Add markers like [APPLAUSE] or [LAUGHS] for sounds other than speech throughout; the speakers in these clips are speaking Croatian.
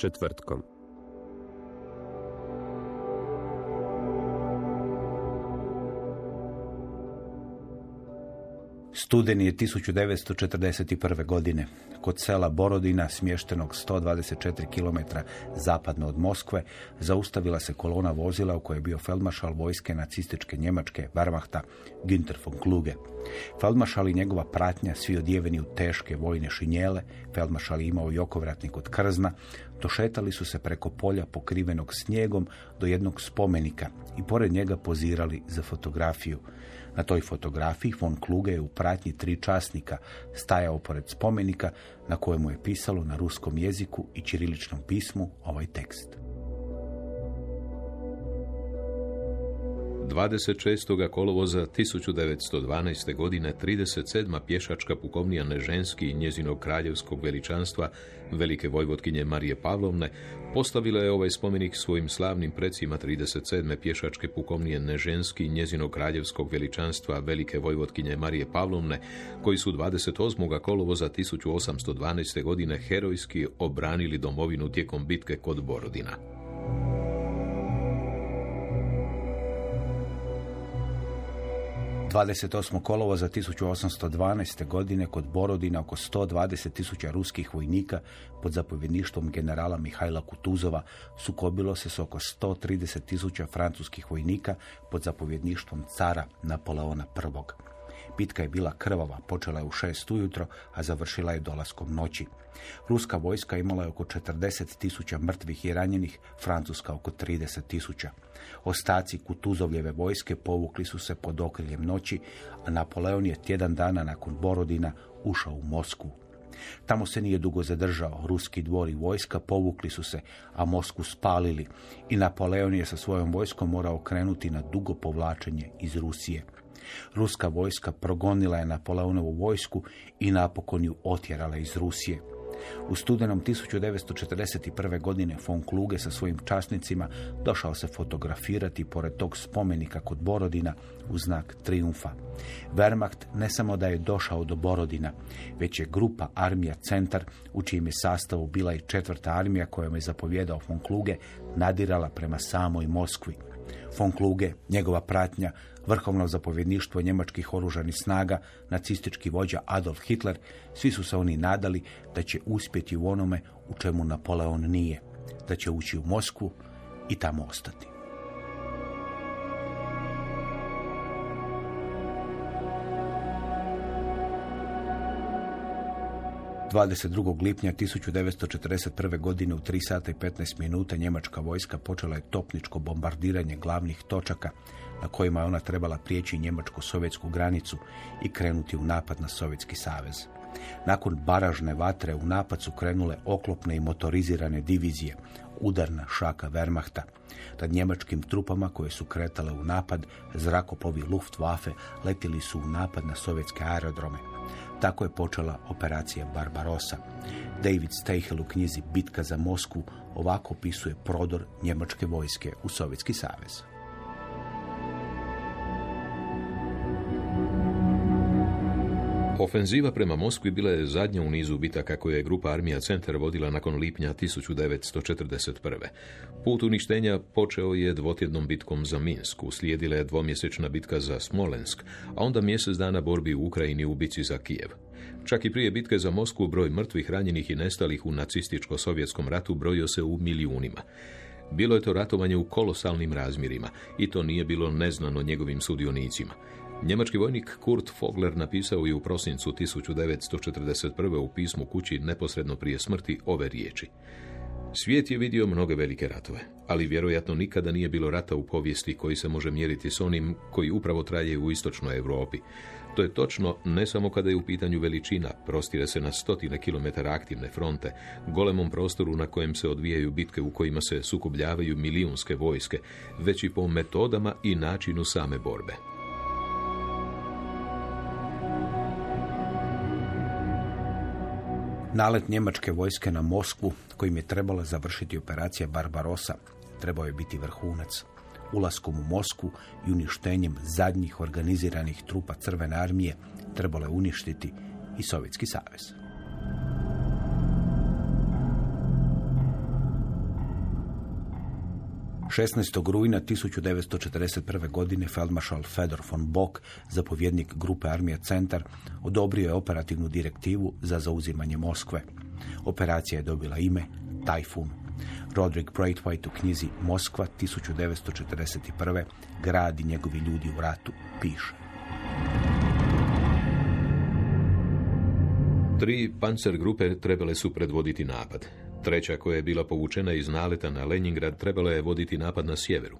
četvrtkom. Studeni je 1941. godine. Kod sela Borodina, smještenog 124 km zapadno od Moskve, zaustavila se kolona vozila u kojoj je bio feldmašal vojske nacističke Njemačke Wehrmachta Günther von Kluge. Feldmašal i njegova pratnja, svi odjeveni u teške vojne šinjele, feldmašal je imao i okovratnik od krzna, došetali su se preko polja pokrivenog snijegom do jednog spomenika i pored njega pozirali za fotografiju. Na toj fotografiji von Kluge je u pratnji tri časnika stajao pored spomenika na kojemu je pisalo na ruskom jeziku i ćiriličnom pismu ovaj tekst. 26. kolovoza 1912. godine 37. pješačka pukovnija Neženski i njezinog kraljevskog veličanstva velike vojvotkinje Marije Pavlovne postavila je ovaj spomenik svojim slavnim precima 37. pješačke pukovnije Neženski i njezinog kraljevskog veličanstva velike vojvotkinje Marije Pavlovne koji su 28. kolovoza 1812. godine herojski obranili domovinu tijekom bitke kod Borodina. 28. kolova za 1812. godine kod Borodina oko 120 tisuća ruskih vojnika pod zapovjedništvom generala Mihajla Kutuzova sukobilo se s oko 130 tisuća francuskih vojnika pod zapovjedništvom cara Napoleona I. Bitka je bila krvava, počela je u šest ujutro, a završila je dolaskom noći. Ruska vojska imala je oko 40 tisuća mrtvih i ranjenih, Francuska oko 30 tisuća. Ostaci Kutuzovljeve vojske povukli su se pod okriljem noći, a Napoleon je tjedan dana nakon Borodina ušao u Moskvu. Tamo se nije dugo zadržao. Ruski dvor i vojska povukli su se, a Mosku spalili i Napoleon je sa svojom vojskom morao krenuti na dugo povlačenje iz Rusije. Ruska vojska progonila je Napoleonovu vojsku i napokon ju otjerala iz Rusije. U studenom 1941. godine von Kluge sa svojim časnicima došao se fotografirati pored tog spomenika kod Borodina u znak triumfa. Wehrmacht ne samo da je došao do Borodina, već je grupa armija Centar, u čijem je sastavu bila i četvrta armija kojom je zapovjedao von Kluge, nadirala prema samoj Moskvi. Von Kluge, njegova pratnja, vrhovno zapovjedništvo njemačkih oružanih snaga, nacistički vođa Adolf Hitler, svi su se oni nadali da će uspjeti u onome u čemu Napoleon nije, da će ući u Moskvu i tamo ostati. 22. lipnja 1941. godine u 3 sata i 15 minuta njemačka vojska počela je topničko bombardiranje glavnih točaka na kojima je ona trebala prijeći njemačko-sovjetsku granicu i krenuti u napad na Sovjetski savez. Nakon baražne vatre u napad su krenule oklopne i motorizirane divizije, udarna šaka Wehrmachta. Tad njemačkim trupama koje su kretale u napad, zrakopovi Luftwaffe letili su u napad na sovjetske aerodrome. Tako je počela operacija Barbarossa. David Steichel u knjizi Bitka za Moskvu ovako opisuje prodor njemačke vojske u Sovjetski savez. Ofenziva prema Moskvi bila je zadnja u nizu bitaka koje je grupa armija Centar vodila nakon lipnja 1941. Put uništenja počeo je dvotjednom bitkom za Minsk, uslijedila je dvomjesečna bitka za Smolensk, a onda mjesec dana borbi u Ukrajini u bici za Kijev. Čak i prije bitke za Moskvu broj mrtvih, ranjenih i nestalih u nacističko-sovjetskom ratu brojio se u milijunima. Bilo je to ratovanje u kolosalnim razmjerima i to nije bilo neznano njegovim sudionicima. Njemački vojnik Kurt Fogler napisao je u prosincu 1941. u pismu kući neposredno prije smrti ove riječi. Svijet je vidio mnoge velike ratove, ali vjerojatno nikada nije bilo rata u povijesti koji se može mjeriti s onim koji upravo traje u istočnoj Europi. To je točno ne samo kada je u pitanju veličina, prostire se na stotine kilometara aktivne fronte, golemom prostoru na kojem se odvijaju bitke u kojima se sukobljavaju milijunske vojske, već i po metodama i načinu same borbe. Nalet njemačke vojske na Moskvu, kojim je trebala završiti operacija Barbarosa, trebao je biti vrhunac. Ulaskom u Moskvu i uništenjem zadnjih organiziranih trupa Crvene armije trebalo je uništiti i Sovjetski savez. 16. rujna 1941. godine feldmaršal Fedor von Bock, zapovjednik grupe armija Centar, odobrio je operativnu direktivu za zauzimanje Moskve. Operacija je dobila ime Tajfun. Roderick Braithwaite u knjizi Moskva 1941. grad i njegovi ljudi u ratu piše. Tri pancer grupe trebale su predvoditi napad. Treća koja je bila povučena iz naleta na Leningrad trebala je voditi napad na sjeveru.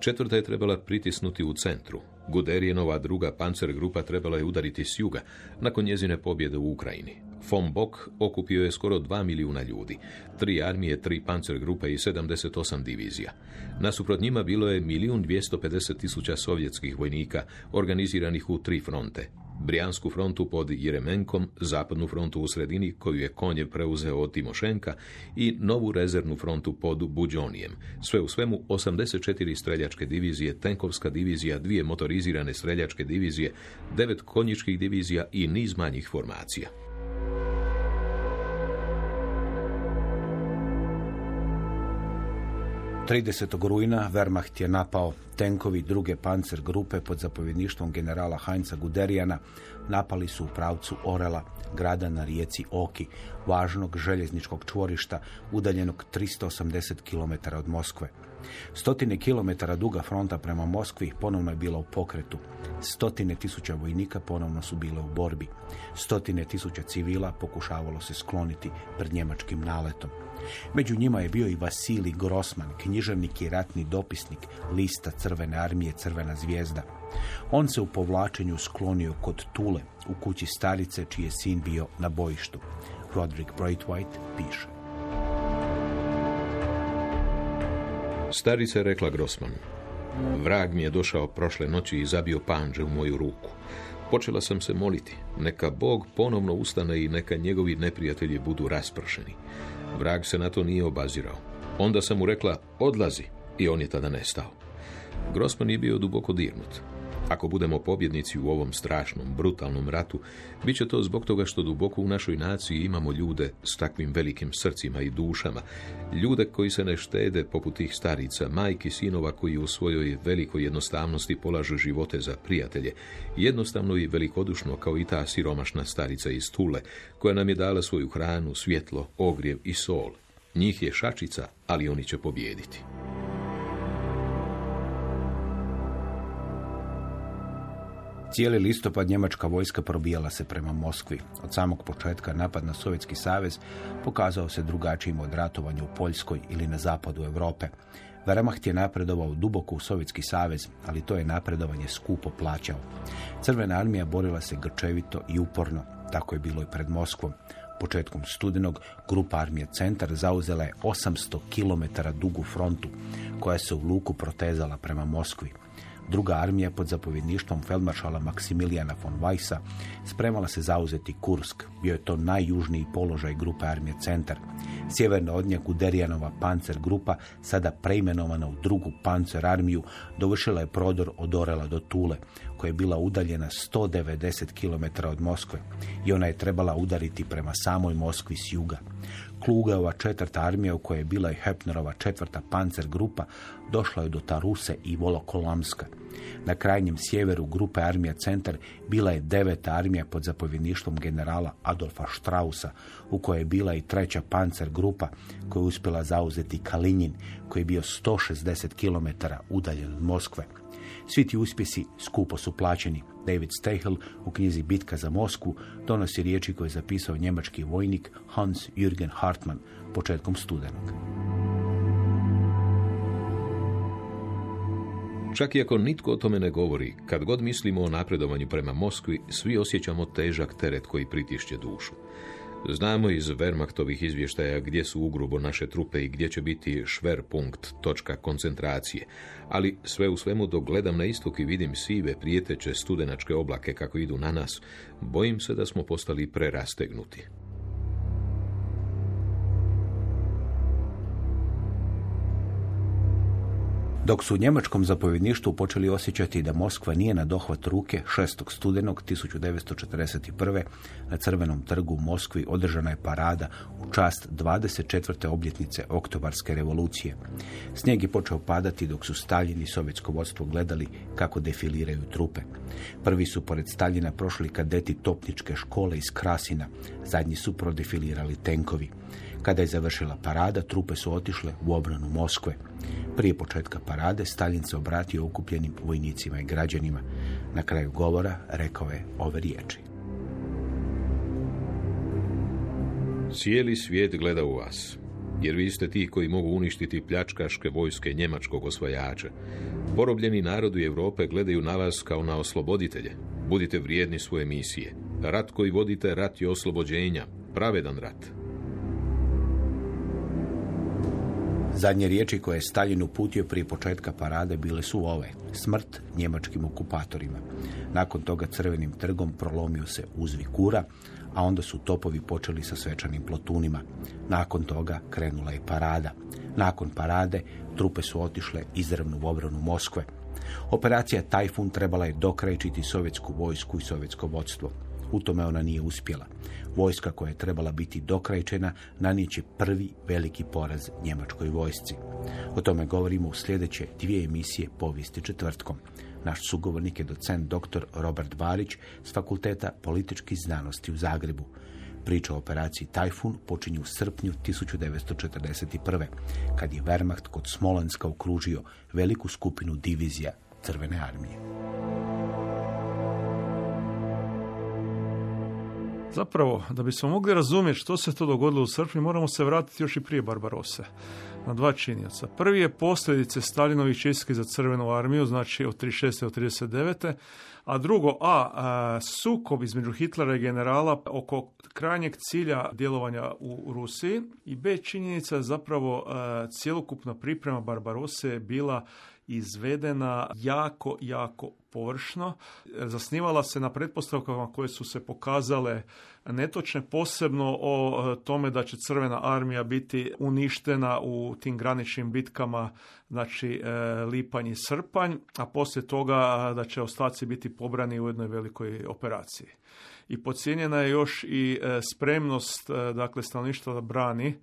Četvrta je trebala pritisnuti u centru. Guderijenova druga pancer grupa trebala je udariti s juga nakon njezine pobjede u Ukrajini. Von Bock okupio je skoro 2 milijuna ljudi, tri armije, tri pancer grupe i 78 divizija. Nasuprot njima bilo je milijun 250 tisuća sovjetskih vojnika organiziranih u tri fronte, Brijansku frontu pod Jeremenkom, zapadnu frontu u sredini koju je Konjev preuzeo od Timošenka i novu rezervnu frontu pod Buđonijem. Sve u svemu 84 streljačke divizije, tenkovska divizija, dvije motorizirane streljačke divizije, devet konjičkih divizija i niz manjih formacija. 30. rujna Wehrmacht je napao tenkovi druge pancer grupe pod zapovjedništvom generala Heinza Guderijana napali su u pravcu Orela, grada na rijeci Oki, važnog željezničkog čvorišta udaljenog 380 km od Moskve. Stotine kilometara duga fronta prema Moskvi ponovno je bila u pokretu. Stotine tisuća vojnika ponovno su bile u borbi. Stotine tisuća civila pokušavalo se skloniti pred njemačkim naletom. Među njima je bio i Vasili Grossman, književnik i ratni dopisnik lista Crvene armije Crvena zvijezda. On se u povlačenju sklonio kod Tule, u kući starice čiji je sin bio na bojištu. Roderick Braithwaite piše. Starica je rekla Grossman. Vrag mi je došao prošle noći i zabio panđe u moju ruku. Počela sam se moliti. Neka Bog ponovno ustane i neka njegovi neprijatelji budu raspršeni. Vrag se na to nije obazirao. Onda sam mu rekla, odlazi, i on je tada nestao. Grossman je bio duboko dirnut. Ako budemo pobjednici u ovom strašnom, brutalnom ratu, bit će to zbog toga što duboko u našoj naciji imamo ljude s takvim velikim srcima i dušama, ljude koji se ne štede poput tih starica, majki, sinova koji u svojoj velikoj jednostavnosti polažu živote za prijatelje, jednostavno i velikodušno kao i ta siromašna starica iz Tule, koja nam je dala svoju hranu, svjetlo, ogrjev i sol. Njih je šačica, ali oni će pobijediti. Cijeli listopad njemačka vojska probijala se prema Moskvi. Od samog početka napad na Sovjetski savez pokazao se drugačijim od ratovanja u Poljskoj ili na zapadu Europe. Wehrmacht je napredovao duboko u Sovjetski savez, ali to je napredovanje skupo plaćao. Crvena armija borila se grčevito i uporno. Tako je bilo i pred Moskvom. Početkom studenog grupa armije Centar zauzela je 800 km dugu frontu koja se u luku protezala prema Moskvi. Druga armija pod zapovjedništvom feldmaršala Maksimilijana von Weissa spremala se zauzeti Kursk. Bio je to najjužniji položaj grupe armije Centar. Sjeverno od nje Guderijanova pancer grupa, sada preimenovana u drugu pancer armiju, dovršila je prodor od Orela do Tule, koja je bila udaljena 190 km od Moskve i ona je trebala udariti prema samoj Moskvi s juga. Klugeova četvrta armija u kojoj je bila i Hepnerova četvrta pancer grupa došla je do Taruse i Volokolamska. Na krajnjem sjeveru grupe armija Centar bila je deveta armija pod zapovjedništvom generala Adolfa Strausa, u kojoj je bila i treća pancer grupa koja je uspjela zauzeti Kalinjin, koji je bio 160 km udaljen od Moskve. Svi ti uspjesi skupo su plaćeni. David Stahel u knjizi Bitka za Moskvu donosi riječi koje je zapisao njemački vojnik Hans Jürgen Hartmann početkom studenog. Čak i ako nitko o tome ne govori, kad god mislimo o napredovanju prema Moskvi, svi osjećamo težak teret koji pritišće dušu. Znamo iz Wehrmachtovih izvještaja gdje su ugrubo naše trupe i gdje će biti šverpunkt, točka koncentracije, ali sve u svemu dok gledam na istok i vidim sive prijeteće studenačke oblake kako idu na nas, bojim se da smo postali prerastegnuti. Dok su u njemačkom zapovjedništvu počeli osjećati da Moskva nije na dohvat ruke, 6. studenog 1941. na Crvenom trgu u Moskvi održana je parada u čast 24. obljetnice Oktobarske revolucije. Snijeg je počeo padati dok su Stalin i sovjetsko vodstvo gledali kako defiliraju trupe. Prvi su pored Staljina prošli kadeti topničke škole iz Krasina, zadnji su prodefilirali tenkovi. Kada je završila parada, trupe su otišle u obranu Moskve. Prije početka parade Stalin se obratio okupljenim vojnicima i građanima. Na kraju govora rekao je ove riječi. Cijeli svijet gleda u vas, jer vi ste ti koji mogu uništiti pljačkaške vojske njemačkog osvajača. Porobljeni narodi Europe gledaju na vas kao na osloboditelje. Budite vrijedni svoje misije. Rat koji vodite, rat je oslobođenja, pravedan rat. Zadnje riječi koje je Stalin uputio prije početka parade bile su ove. Smrt njemačkim okupatorima. Nakon toga crvenim trgom prolomio se uzvi kura, a onda su topovi počeli sa svečanim plotunima. Nakon toga krenula je parada. Nakon parade trupe su otišle izravno u obranu Moskve. Operacija Tajfun trebala je dokrajčiti sovjetsku vojsku i sovjetsko vodstvo. U tome ona nije uspjela. Vojska koja je trebala biti dokrajčena nanijeće prvi veliki poraz njemačkoj vojsci. O tome govorimo u sljedeće dvije emisije povijesti četvrtkom. Naš sugovornik je docent dr. Robert Barić s Fakulteta političkih znanosti u Zagrebu. Priča o operaciji Tajfun počinje u srpnju 1941. kad je Wehrmacht kod Smolenska okružio veliku skupinu divizija Crvene armije. Zapravo, da bismo mogli razumjeti što se to dogodilo u srpnju, moramo se vratiti još i prije Barbarose na dva činjenica. Prvi je posljedice Stalinovih čistki za crvenu armiju, znači od 36. do 39. A drugo, a, a sukob između Hitlera i generala oko krajnjeg cilja djelovanja u Rusiji i B činjenica zapravo a, cjelokupna priprema Barbarose je bila izvedena jako, jako površno. Zasnivala se na pretpostavkama koje su se pokazale netočne, posebno o e, tome da će crvena armija biti uništena u tim graničnim bitkama, znači e, lipanj i srpanj, a poslije toga da će ostaci biti pobrani u jednoj velikoj operaciji. I pocijenjena je još i e, spremnost dakle stanovništva da brani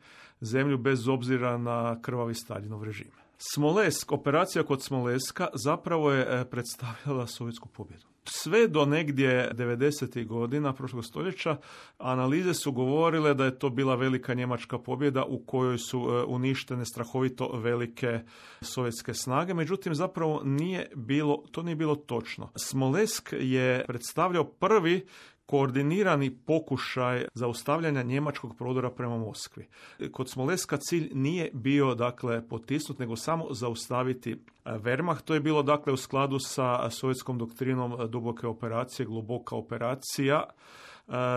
zemlju bez obzira na krvavi Staljinov režim. Smolesk, operacija kod Smoleska zapravo je e, predstavljala sovjetsku pobjedu. Sve do negdje 90. godina prošlog stoljeća analize su govorile da je to bila velika njemačka pobjeda u kojoj su e, uništene strahovito velike sovjetske snage, međutim zapravo nije bilo, to nije bilo točno. Smolesk je predstavljao prvi koordinirani pokušaj zaustavljanja njemačkog prodora prema Moskvi. Kod Smoleska cilj nije bio dakle potisnut, nego samo zaustaviti e, Wehrmacht. To je bilo dakle u skladu sa sovjetskom doktrinom duboke operacije, globoka operacija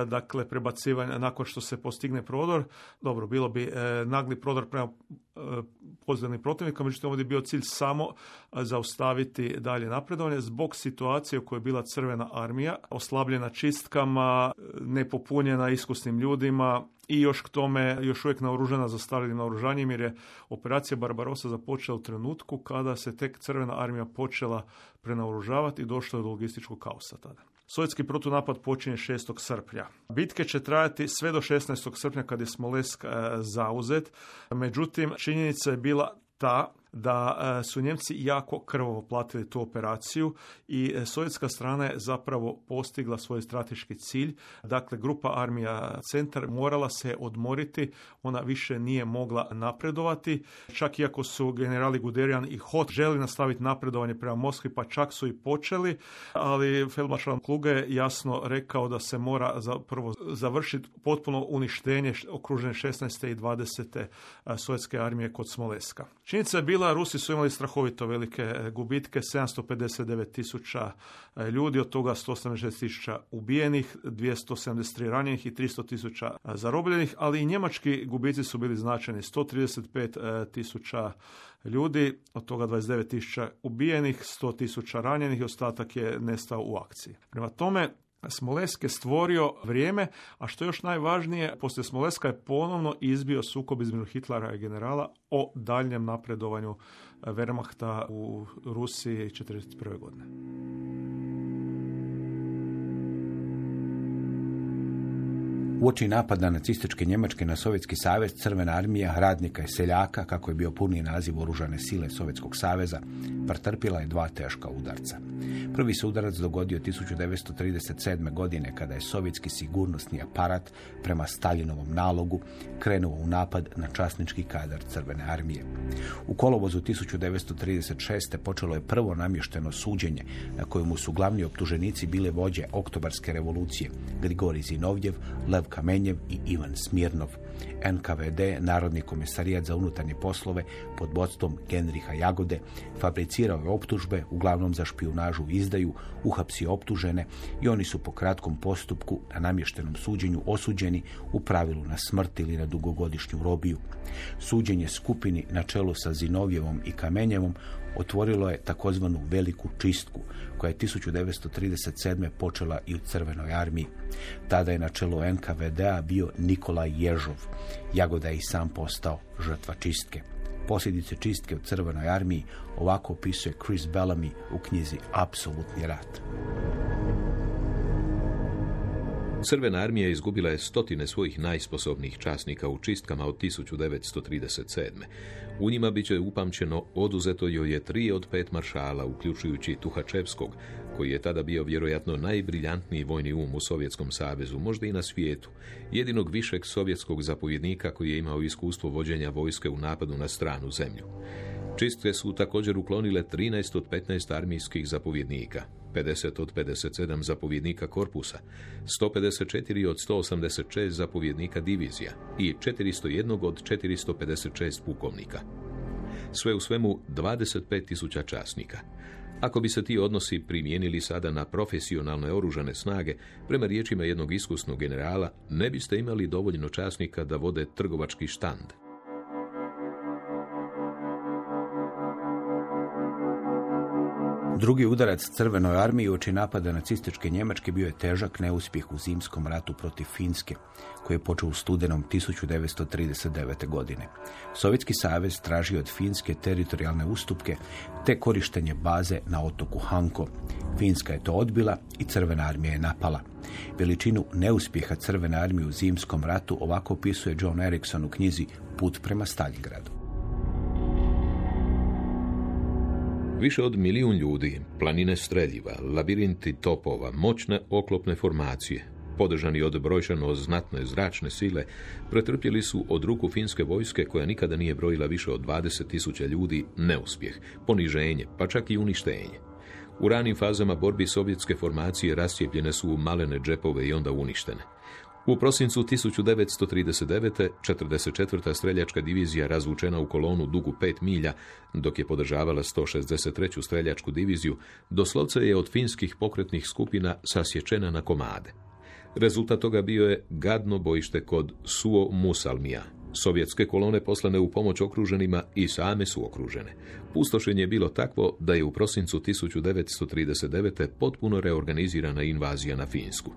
dakle prebacivanje nakon što se postigne prodor. Dobro, bilo bi e, nagli prodor prema e, pozitivnim protivnika, međutim ovdje je bio cilj samo zaustaviti dalje napredovanje zbog situacije u kojoj je bila crvena armija, oslabljena čistkama, nepopunjena iskusnim ljudima i još k tome još uvijek naoružana za starim naoružanjem jer je operacija Barbarosa započela u trenutku kada se tek crvena armija počela prenaoružavati i došlo je do logističkog kaosa tada. Sovjetski protunapad počinje 6. srpnja. Bitke će trajati sve do 16. srpnja kad je Smolesk e, zauzet. Međutim, činjenica je bila ta da e, su Njemci jako krvovo platili tu operaciju i e, sovjetska strana je zapravo postigla svoj strateški cilj. Dakle, grupa armija centar morala se odmoriti, ona više nije mogla napredovati. Čak iako su generali Guderian i Hot želi nastaviti napredovanje prema Moskvi, pa čak su i počeli, ali Feldmaršal Kluge je jasno rekao da se mora prvo završiti potpuno uništenje okružene 16. i 20. E, sovjetske armije kod Smoleska. Činjenica je bila Rusi su imali strahovito velike e, gubitke, 759 tisuća e, ljudi, od toga 186 tisuća ubijenih, 273 ranjenih i 300 tisuća e, zarobljenih, ali i njemački gubici su bili značajni, 135 tisuća ljudi, od toga 29 tisuća ubijenih, 100 tisuća ranjenih i ostatak je nestao u akciji. Prema tome, Smolesk je stvorio vrijeme, a što je još najvažnije, poslije Smoleska je ponovno izbio sukob između Hitlera i generala o daljnjem napredovanju Wehrmachta u Rusiji 1941. godine. Uoči napada nacističke Njemačke na Sovjetski savez, Crvena armija radnika i seljaka, kako je bio puni naziv oružane sile Sovjetskog saveza, pretrpila je dva teška udarca. Prvi se udarac dogodio 1937. godine kada je sovjetski sigurnosni aparat prema Staljinovom nalogu krenuo u napad na časnički kadar Crvene armije. U kolovozu 1936. počelo je prvo namješteno suđenje na kojemu su glavni optuženici bile vođe oktobarske revolucije Grigori Zinovjev, Lev Kamenjev i Ivan Smirnov. NKVD, Narodni komisarijat za unutarnje poslove pod vodstvom Genriha Jagode, fabricirao je optužbe, uglavnom za špijunažu i izdaju, uhapsi optužene i oni su po kratkom postupku na namještenom suđenju osuđeni u pravilu na smrt ili na dugogodišnju robiju. Suđenje skupini na čelu sa Zinovjevom i Kamenjevom otvorilo je takozvanu veliku čistku koja je 1937. počela i u Crvenoj armiji. Tada je na čelu NKVD-a bio Nikolaj Ježov. Jagoda je i sam postao žrtva čistke. Posljedice čistke u Crvenoj armiji ovako opisuje Chris Bellamy u knjizi Apsolutni rat. Crvena armija izgubila je stotine svojih najsposobnijih časnika u čistkama od 1937. U njima bit će upamćeno oduzeto joj je tri od pet maršala, uključujući Tuhačevskog, koji je tada bio vjerojatno najbriljantniji vojni um u Sovjetskom savezu, možda i na svijetu, jedinog višeg sovjetskog zapovjednika koji je imao iskustvo vođenja vojske u napadu na stranu zemlju. Čistke su također uklonile 13 od 15 armijskih zapovjednika, 50 od 57 zapovjednika korpusa, 154 od 186 zapovjednika divizija i 401 od 456 pukovnika. Sve u svemu 25.000 časnika. Ako bi se ti odnosi primijenili sada na profesionalne oružane snage, prema riječima jednog iskusnog generala, ne biste imali dovoljno časnika da vode trgovački štand. Drugi udarac Crvenoj armiji uoči napada nacističke Njemačke bio je težak neuspjeh u zimskom ratu protiv Finske, koji je počeo u studenom 1939. godine. Sovjetski savez tražio od Finske teritorijalne ustupke te korištenje baze na otoku Hanko. Finska je to odbila i Crvena armija je napala. Veličinu neuspjeha Crvene armije u zimskom ratu ovako opisuje John Erickson u knjizi Put prema Stalingradu. Više od milijun ljudi, planine streljiva, labirinti topova, moćne oklopne formacije, podržani od brojšano znatne zračne sile, pretrpjeli su od ruku finske vojske koja nikada nije brojila više od 20.000 ljudi neuspjeh, poniženje, pa čak i uništenje. U ranim fazama borbi sovjetske formacije rascijepljene su u malene džepove i onda uništene. U prosincu 1939. 44. streljačka divizija razvučena u kolonu dugu 5 milja, dok je podržavala 163. streljačku diviziju, doslovce je od finskih pokretnih skupina sasječena na komade. Rezultat toga bio je gadno bojište kod Suo Musalmija. Sovjetske kolone poslane u pomoć okruženima i same su okružene. Pustošenje je bilo takvo da je u prosincu 1939. potpuno reorganizirana invazija na Finsku.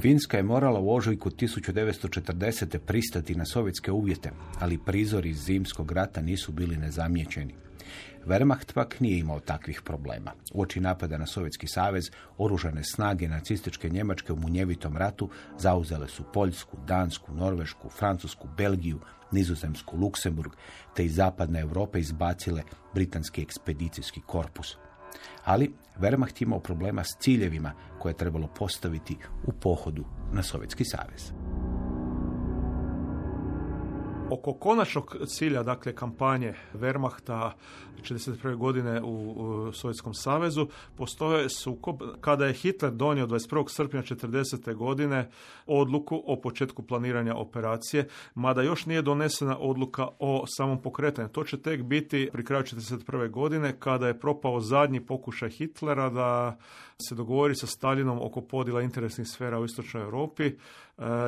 Finska je morala u ožujku 1940. pristati na sovjetske uvjete, ali prizori iz zimskog rata nisu bili nezamijećeni. Wehrmacht pak nije imao takvih problema. Uoči napada na Sovjetski savez, oružane snage nacističke Njemačke u munjevitom ratu zauzele su Poljsku, Dansku, Norvešku, Francusku, Belgiju, Nizozemsku, Luksemburg, te iz zapadne Europe izbacile britanski ekspedicijski korpus ali Wehrmacht imao problema s ciljevima koje je trebalo postaviti u pohodu na Sovjetski savez. Oko konačnog cilja, dakle, kampanje Wehrmachta 1941. godine u, Sovjetskom savezu postoje sukob kada je Hitler donio 21. srpnja 1940. godine odluku o početku planiranja operacije, mada još nije donesena odluka o samom pokretanju. To će tek biti pri kraju 1941. godine kada je propao zadnji pokušaj Hitlera da se dogovori sa Stalinom oko podjela interesnih sfera u istočnoj Europi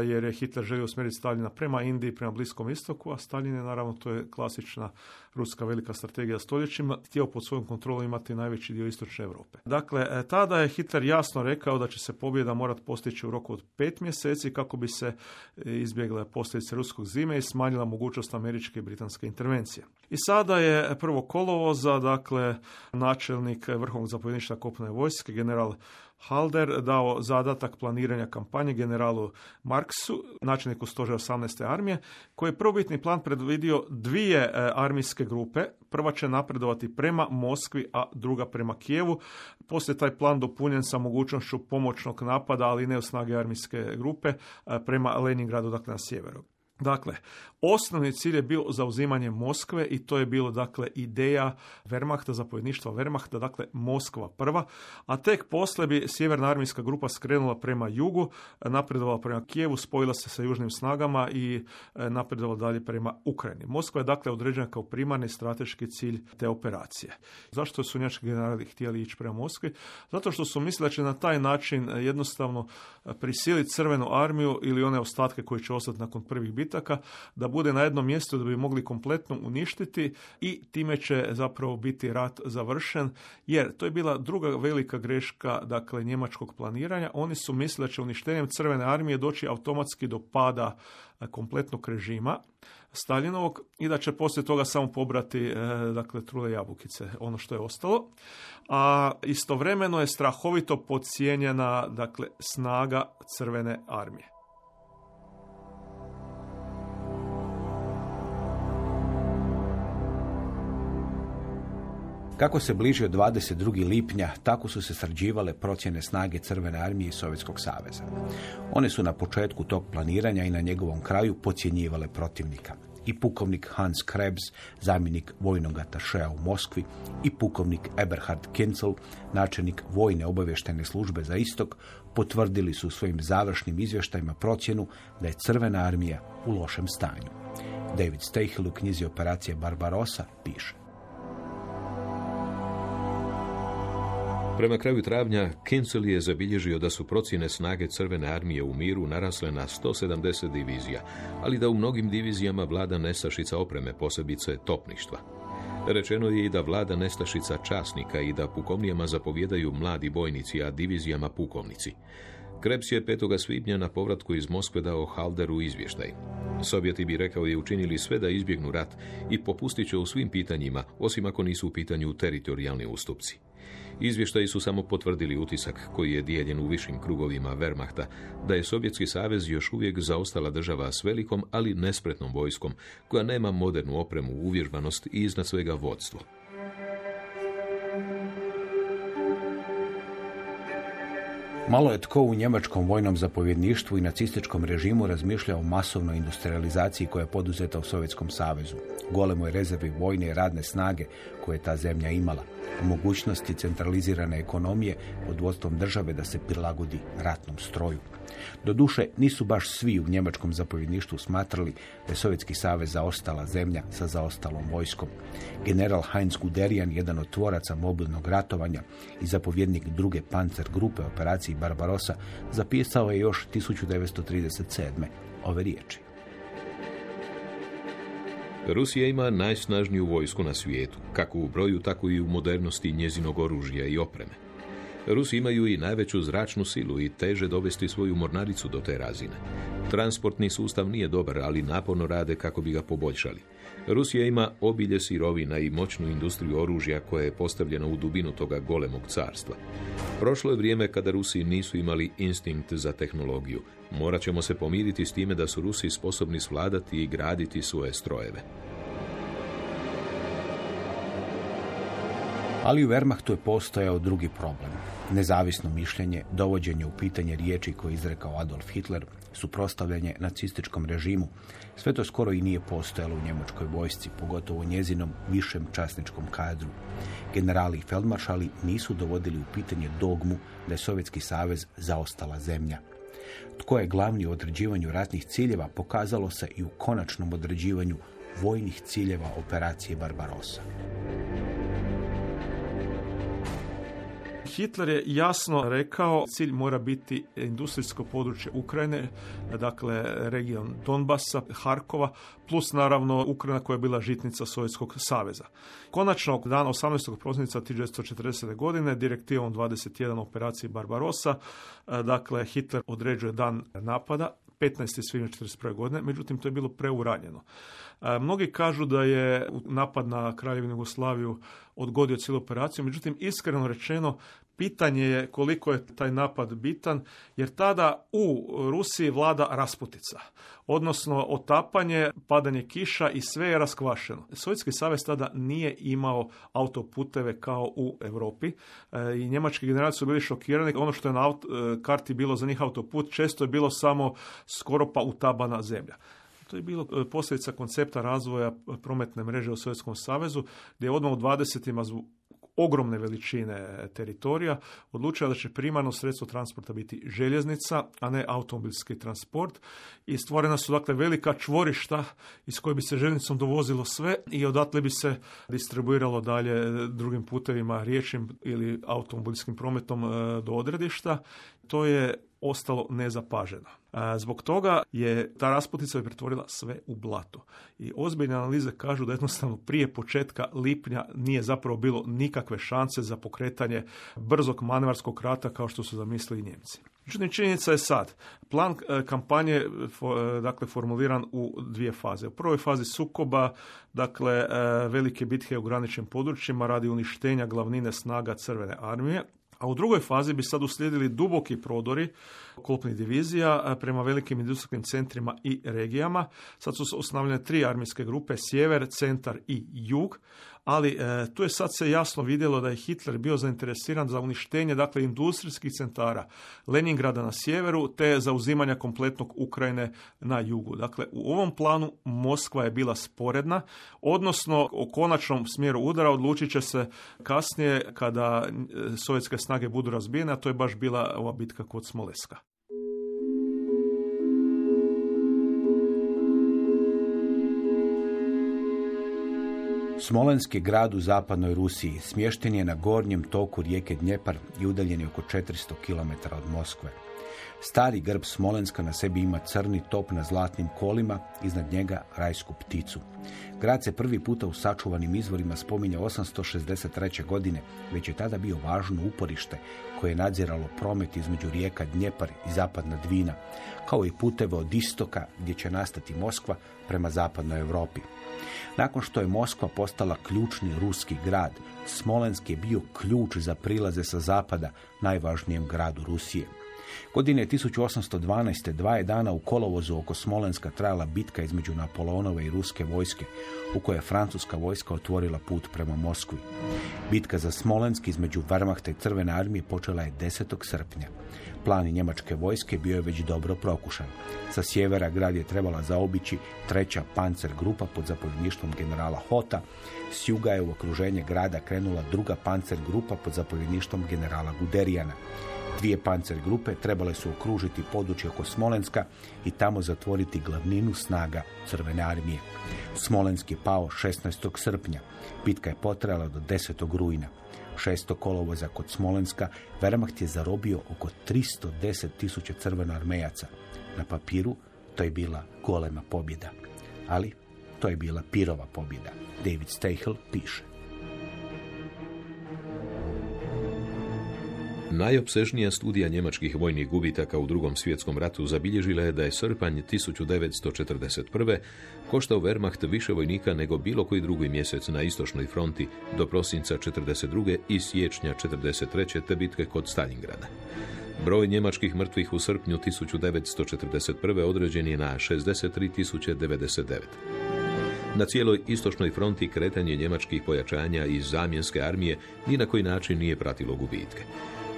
jer je Hitler želio usmjeriti Staljina prema Indiji, prema Bliskom istoku, a Stalin je naravno, to je klasična ruska velika strategija stoljećima, htio pod svojom kontrolom imati najveći dio istočne Europe. Dakle, e, tada je Hitler jasno rekao da će se pobjeda morati postići u roku od pet mjeseci kako bi se e, izbjegle posljedice ruskog zime i smanjila mogućnost američke i britanske intervencije. I sada je prvo kolovoza, dakle, načelnik vrhovnog zapovjedništva kopne vojske, general Halder dao zadatak planiranja kampanje generalu Marksu, načelniku stožera 18. armije, koji je probitni plan predvidio dvije e, grupe. Prva će napredovati prema Moskvi, a druga prema Kijevu. Poslije taj plan dopunjen sa mogućnošću pomoćnog napada, ali ne u snage armijske grupe, prema Leningradu, dakle na sjeveru. Dakle, osnovni cilj je bio zauzimanje Moskve i to je bilo dakle ideja Wehrmachta, zapovjedništva Wehrmachta, dakle Moskva prva, a tek poslije bi sjeverna armijska grupa skrenula prema jugu, napredovala prema Kijevu, spojila se sa južnim snagama i e, napredovala dalje prema Ukrajini. Moskva je dakle određena kao primarni strateški cilj te operacije. Zašto su njemački generali htjeli ići prema Moskvi? Zato što su mislili da će na taj način jednostavno prisiliti crvenu armiju ili one ostatke koji će ostati nakon prvih bitaka da bude na jednom mjestu da bi mogli kompletno uništiti i time će zapravo biti rat završen jer to je bila druga velika greška dakle njemačkog planiranja. Oni su mislili da će uništenjem crvene armije doći automatski do pada e, kompletnog režima Stalinovog i da će poslije toga samo pobrati e, dakle trule jabukice, ono što je ostalo. A istovremeno je strahovito podcijenjena dakle snaga crvene armije. Kako se bližio 22. lipnja, tako su se srđivale procjene snage Crvene armije i Sovjetskog saveza. One su na početku tog planiranja i na njegovom kraju pocijenjivale protivnika. I pukovnik Hans Krebs, zamjenik vojnog atašeja u Moskvi, i pukovnik Eberhard Kinzel, načelnik vojne obavještene službe za istok, potvrdili su svojim završnim izvještajima procjenu da je Crvena armija u lošem stanju. David Steichel u knjizi Operacije Barbarossa piše. Prema kraju travnja, Kincel je zabilježio da su procjene snage Crvene armije u miru narasle na 170 divizija, ali da u mnogim divizijama vlada nestašica opreme, posebice topništva. Rečeno je i da vlada nestašica časnika i da pukovnijama zapovjedaju mladi bojnici, a divizijama pukovnici. Krebs je 5. svibnja na povratku iz Moskve dao Halderu izvještaj. Sovjeti bi rekao je učinili sve da izbjegnu rat i popustit će u svim pitanjima, osim ako nisu u pitanju teritorijalni ustupci. Izvještaji su samo potvrdili utisak koji je dijeljen u višim krugovima Wehrmachta, da je Sovjetski savez još uvijek zaostala država s velikom, ali nespretnom vojskom, koja nema modernu opremu, uvježbanost i iznad svega vodstvo. Malo je tko u njemačkom vojnom zapovjedništvu i nacističkom režimu razmišlja o masovnoj industrializaciji koja je poduzeta u Sovjetskom savezu, golemoj rezervi vojne i radne snage koje je ta zemlja imala, mogućnosti centralizirane ekonomije pod vodstvom države da se prilagodi ratnom stroju. Doduše, nisu baš svi u njemačkom zapovjedništvu smatrali da je Sovjetski savez zaostala zemlja sa zaostalom vojskom. General Heinz Guderian, jedan od tvoraca mobilnog ratovanja i zapovjednik druge pancer grupe operaciji Barbarossa, zapisao je još 1937. ove riječi. Rusija ima najsnažniju vojsku na svijetu, kako u broju, tako i u modernosti njezinog oružja i opreme. Rusi imaju i najveću zračnu silu i teže dovesti svoju mornaricu do te razine. Transportni sustav nije dobar, ali naporno rade kako bi ga poboljšali. Rusija ima obilje sirovina i moćnu industriju oružja koja je postavljena u dubinu toga golemog carstva. Prošlo je vrijeme kada Rusi nisu imali instinkt za tehnologiju. Morat ćemo se pomiriti s time da su Rusi sposobni svladati i graditi svoje strojeve. Ali u Wehrmachtu je postojao drugi problem. Nezavisno mišljenje, dovođenje u pitanje riječi koje je izrekao Adolf Hitler, suprostavljanje nacističkom režimu, sve to skoro i nije postojalo u njemačkoj vojsci, pogotovo u njezinom višem časničkom kadru. Generali i feldmaršali nisu dovodili u pitanje dogmu da je Sovjetski savez zaostala zemlja. Tko je glavni u određivanju ratnih ciljeva pokazalo se i u konačnom određivanju vojnih ciljeva operacije Barbarossa. Hitler je jasno rekao cilj mora biti industrijsko područje Ukrajine, dakle region Donbasa, Harkova, plus naravno Ukrajina koja je bila žitnica Sovjetskog saveza. Konačno, dan 18. prosinca 1940. godine, direktivom 21 operaciji Barbarossa, dakle Hitler određuje dan napada, 15. svibnja 1941. godine, međutim to je bilo preuranjeno. Mnogi kažu da je napad na Kraljevinu Jugoslaviju odgodio cijelu operaciju, međutim iskreno rečeno pitanje je koliko je taj napad bitan, jer tada u Rusiji vlada rasputica, odnosno otapanje, padanje kiša i sve je raskvašeno. Sovjetski savez tada nije imao autoputeve kao u Europi e, i njemački generali su bili šokirani. Ono što je na e, karti bilo za njih autoput često je bilo samo skoro pa utabana zemlja. To je bilo e, posljedica koncepta razvoja prometne mreže u Sovjetskom savezu, gdje je odmah u 20 ogromne veličine teritorija, odlučila da će primarno sredstvo transporta biti željeznica, a ne automobilski transport. I stvorena su dakle velika čvorišta iz koje bi se željeznicom dovozilo sve i odatle bi se distribuiralo dalje drugim putevima, riječnim ili automobilskim prometom e, do odredišta. To je ostalo nezapaženo. Zbog toga je ta rasputica pretvorila sve u blato. I ozbiljne analize kažu da jednostavno prije početka lipnja nije zapravo bilo nikakve šanse za pokretanje brzog manevarskog rata kao što su zamislili Njemci. Međutim, činjenica je sad, plan e, kampanje e, dakle, formuliran u dvije faze. U prvoj fazi sukoba, dakle, e, velike bitke u graničnim područjima radi uništenja glavnine snaga Crvene armije, a u drugoj fazi bi sad uslijedili duboki prodori oklopnih divizija prema velikim industrijskim centrima i regijama. Sad su osnovljene tri armijske grupe, sjever, centar i jug, ali e, tu je sad se jasno vidjelo da je Hitler bio zainteresiran za uništenje dakle industrijskih centara Leningrada na sjeveru te zauzimanja kompletnog Ukrajine na jugu. Dakle, u ovom planu Moskva je bila sporedna, odnosno o konačnom smjeru udara odlučit će se kasnije kada e, sovjetske snage budu razbijene, a to je baš bila ova bitka kod Smoleska. Smolenski grad u zapadnoj Rusiji smješten je na gornjem toku rijeke Dnjepar i udaljen je oko 400 km od Moskve. Stari grb Smolenska na sebi ima crni top na zlatnim kolima, iznad njega rajsku pticu. Grad se prvi puta u sačuvanim izvorima spominje 863. godine, već je tada bio važno uporište koje je nadziralo promet između rijeka Dnjepar i zapadna Dvina, kao i puteve od istoka gdje će nastati Moskva prema zapadnoj Europi. Nakon što je Moskva postala ključni ruski grad, Smolensk je bio ključ za prilaze sa zapada najvažnijem gradu Rusije. Godine 1812. dva je dana u kolovozu oko Smolenska trajala bitka između Napoleonove i ruske vojske, u kojoj je francuska vojska otvorila put prema Moskvi. Bitka za Smolensk između Wehrmachta i Crvene armije počela je 10. srpnja. Plan njemačke vojske bio je već dobro prokušan. Sa sjevera grad je trebala zaobići treća pancer grupa pod zapovjedništvom generala Hota. S juga je u okruženje grada krenula druga pancer grupa pod zapovjedništvom generala Guderijana. Dvije pancer grupe trebale su okružiti područje oko Smolenska i tamo zatvoriti glavninu snaga Crvene armije. Smolensk je pao 16. srpnja. Bitka je potrajala do 10. rujna. 6. kolovoza kod Smolenska Wehrmacht je zarobio oko 310 tisuća crvenoarmejaca. Na papiru to je bila golema pobjeda. Ali to je bila pirova pobjeda. David Steichel piše. Najopsežnija studija njemačkih vojnih gubitaka u drugom svjetskom ratu zabilježila je da je srpanj 1941. koštao Wehrmacht više vojnika nego bilo koji drugi mjesec na istočnoj fronti do prosinca 1942. i siječnja 1943. te bitke kod Stalingrada. Broj njemačkih mrtvih u srpnju 1941. određen je na 63.099. Na cijeloj istočnoj fronti kretanje njemačkih pojačanja iz zamjenske armije ni na koji način nije pratilo gubitke.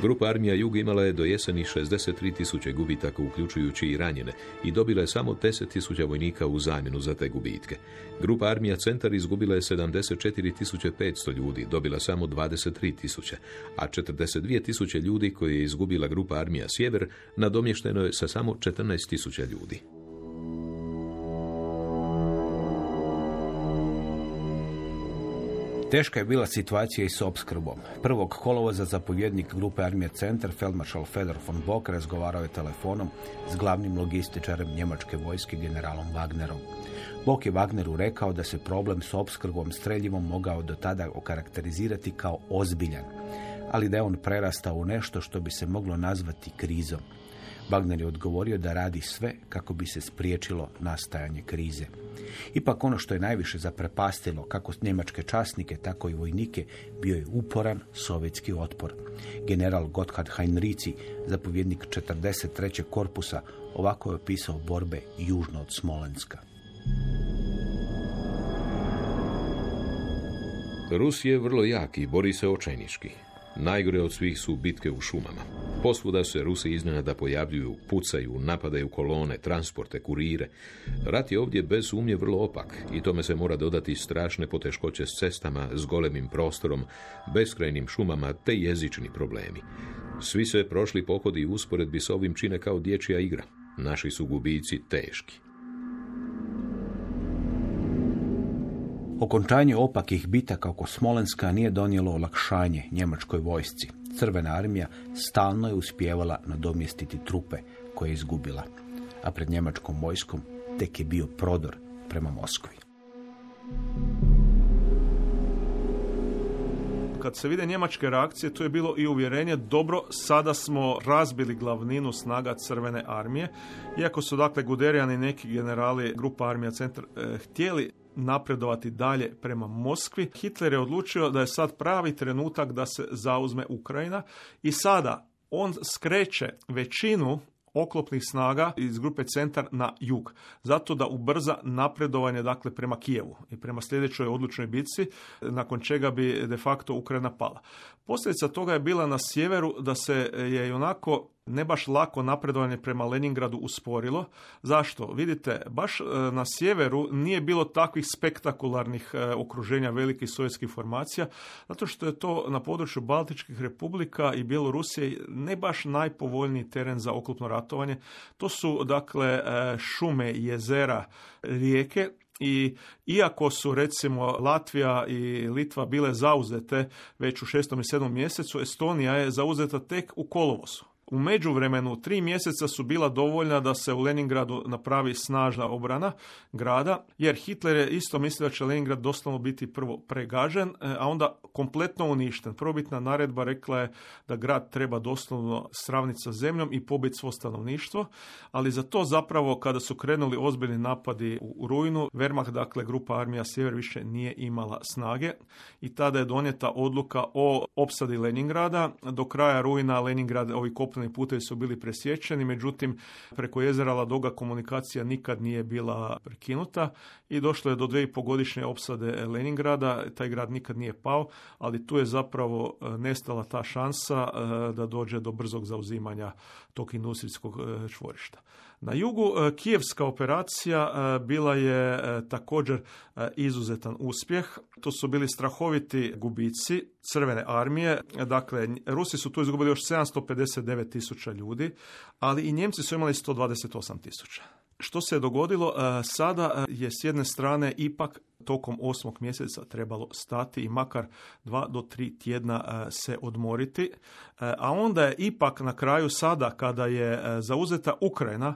Grupa armija Jug imala je do jeseni 63 tisuće gubitaka, uključujući i ranjene, i dobila je samo 10 tisuća vojnika u zamjenu za te gubitke. Grupa armija Centar izgubila je 74 500 ljudi, dobila samo 23 tisuće, a 42 tisuće ljudi koje je izgubila grupa armija Sjever nadomješteno je sa samo 14 tisuća ljudi. Teška je bila situacija i s opskrbom. Prvog kolovoza zapovjednik grupe Armije Centar, feldmaršal Fedor von Bock, razgovarao je telefonom s glavnim logističarem njemačke vojske generalom Wagnerom. Bok je Wagneru rekao da se problem s opskrbom streljivom mogao do tada okarakterizirati kao ozbiljan, ali da je on prerastao u nešto što bi se moglo nazvati krizom. Wagner je odgovorio da radi sve kako bi se spriječilo nastajanje krize. Ipak ono što je najviše zaprepastilo kako njemačke časnike, tako i vojnike, bio je uporan sovjetski otpor. General Gotthard Heinrici, zapovjednik 43. korpusa, ovako je opisao borbe južno od Smolenska. Rus je vrlo jak i bori se očajnički. Najgore od svih su bitke u šumama. Posvuda se Rusi iznenada pojavljuju, pucaju, napadaju kolone, transporte, kurire. Rat je ovdje bez sumnje vrlo opak i tome se mora dodati strašne poteškoće s cestama, s golemim prostorom, beskrajnim šumama te jezični problemi. Svi se prošli pohodi u usporedbi s ovim čine kao dječja igra. Naši su gubici teški. Okončanje opakih bitaka oko Smolenska nije donijelo olakšanje njemačkoj vojsci. Crvena armija stalno je uspijevala nadomjestiti trupe koje je izgubila, a pred njemačkom vojskom tek je bio prodor prema Moskvi. kad se vide njemačke reakcije, to je bilo i uvjerenje, dobro, sada smo razbili glavninu snaga crvene armije, iako su dakle Guderijan i neki generali grupa armija centar eh, htjeli napredovati dalje prema Moskvi. Hitler je odlučio da je sad pravi trenutak da se zauzme Ukrajina i sada on skreće većinu oklopnih snaga iz grupe centar na jug, zato da ubrza napredovanje dakle prema Kijevu i prema sljedećoj odlučnoj bitci, nakon čega bi de facto Ukrajina pala. Posljedica toga je bila na sjeveru da se je onako ne baš lako napredovanje prema Leningradu usporilo. Zašto? Vidite, baš e, na sjeveru nije bilo takvih spektakularnih e, okruženja velikih sovjetskih formacija, zato što je to na području Baltičkih republika i Bjelorusije ne baš najpovoljniji teren za oklopno ratovanje. To su dakle e, šume, jezera, rijeke i iako su recimo Latvija i Litva bile zauzete već u šestom i sedmom mjesecu, Estonija je zauzeta tek u kolovosu. U međuvremenu tri mjeseca su bila dovoljna da se u Leningradu napravi snažna obrana grada, jer Hitler je isto mislio da će Leningrad doslovno biti prvo pregažen, e, a onda kompletno uništen. Prvobitna naredba rekla je da grad treba doslovno sravniti sa zemljom i pobiti svo stanovništvo, ali za to zapravo kada su krenuli ozbiljni napadi u rujnu, Wehrmacht, dakle grupa armija Sjever više nije imala snage i tada je donijeta odluka o opsadi Leningrada. Do kraja rujna Leningrad, ovi kopni putni putevi su bili presječeni, međutim preko jezera Ladoga komunikacija nikad nije bila prekinuta i došlo je do dvije i godišnje opsade Leningrada, taj grad nikad nije pao, ali tu je zapravo e, nestala ta šansa e, da dođe do brzog zauzimanja tog industrijskog e, čvorišta. Na jugu kijevska operacija bila je također izuzetan uspjeh. To su bili strahoviti gubici crvene armije. Dakle, Rusi su tu izgubili još 759 tisuća ljudi, ali i Njemci su imali 128 tisuća. Što se je dogodilo? Sada je s jedne strane ipak tokom osmog mjeseca trebalo stati i makar dva do tri tjedna se odmoriti. A onda je ipak na kraju sada kada je zauzeta Ukrajina,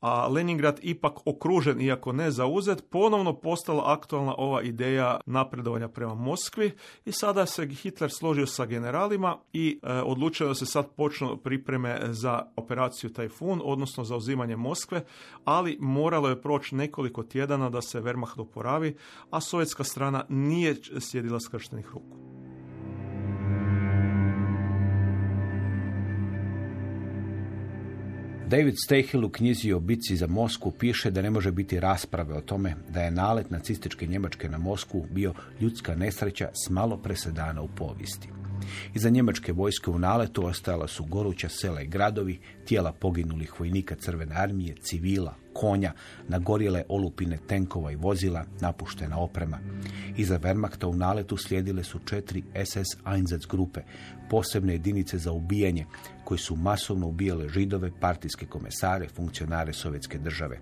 a Leningrad ipak okružen, iako ne zauzet, ponovno postala aktualna ova ideja napredovanja prema Moskvi i sada se Hitler složio sa generalima i e, odlučio da se sad počnu pripreme za operaciju Tajfun, odnosno za uzimanje Moskve, ali moralo je proći nekoliko tjedana da se Wehrmacht oporavi, a sovjetska strana nije sjedila skrštenih ruku. David Stehil u knjizi o bitci za Mosku piše da ne može biti rasprave o tome da je nalet nacističke Njemačke na Mosku bio ljudska nesreća s malo presedana u povijesti. Iza njemačke vojske u naletu ostajala su goruća sela i gradovi, tijela poginulih vojnika Crvene armije, civila, konja, nagorjele olupine tenkova i vozila, napuštena oprema. Iza Wehrmachta u naletu slijedile su četiri SS Einsatz grupe, posebne jedinice za ubijanje, koji su masovno ubijale židove, partijske komesare, funkcionare sovjetske države.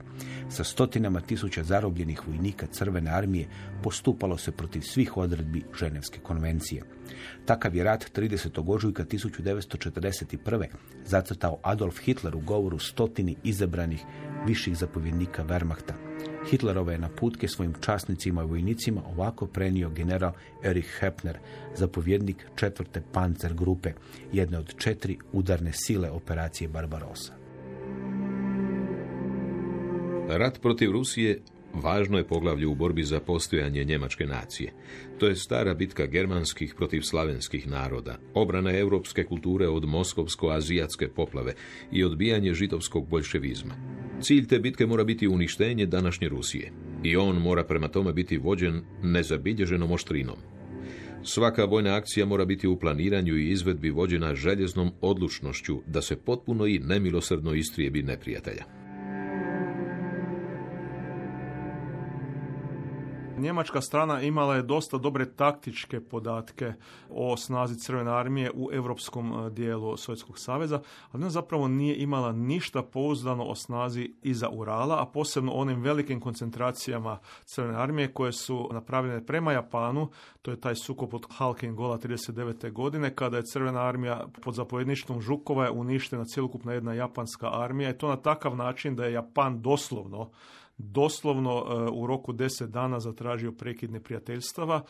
Sa stotinama tisuća zarobljenih vojnika Crvene armije postupalo se protiv svih odredbi Ženevske konvencije. Takav je rat 30. ožujka 1941. zacrtao Adolf Hitler u govoru stotini izabranih viših zapovjednika Wehrmachta. Hitlerove je naputke svojim časnicima i vojnicima ovako prenio general Erich Hepner, zapovjednik četvrte pancer grupe, jedne od četiri udarne sile operacije Barbarossa. Rat protiv Rusije važno je poglavlje u borbi za postojanje njemačke nacije. To je stara bitka germanskih protiv slavenskih naroda, obrana europske kulture od moskovsko-azijatske poplave i odbijanje židovskog boljševizma. Cilj te bitke mora biti uništenje današnje Rusije i on mora prema tome biti vođen nezabilježenom oštrinom. Svaka vojna akcija mora biti u planiranju i izvedbi vođena željeznom odlučnošću da se potpuno i nemilosrdno istrijebi neprijatelja. Njemačka strana imala je dosta dobre taktičke podatke o snazi Crvene armije u europskom e, dijelu Sovjetskog saveza, ali ona zapravo nije imala ništa pouzdano o snazi iza Urala, a posebno onim velikim koncentracijama Crvene armije koje su napravljene prema Japanu, to je taj sukob od Halkin Gola 39. godine, kada je Crvena armija pod zapovjedništvom Žukova je uništena cjelokupna jedna japanska armija i to na takav način da je Japan doslovno doslovno e, u roku deset dana zatražio prekid neprijateljstava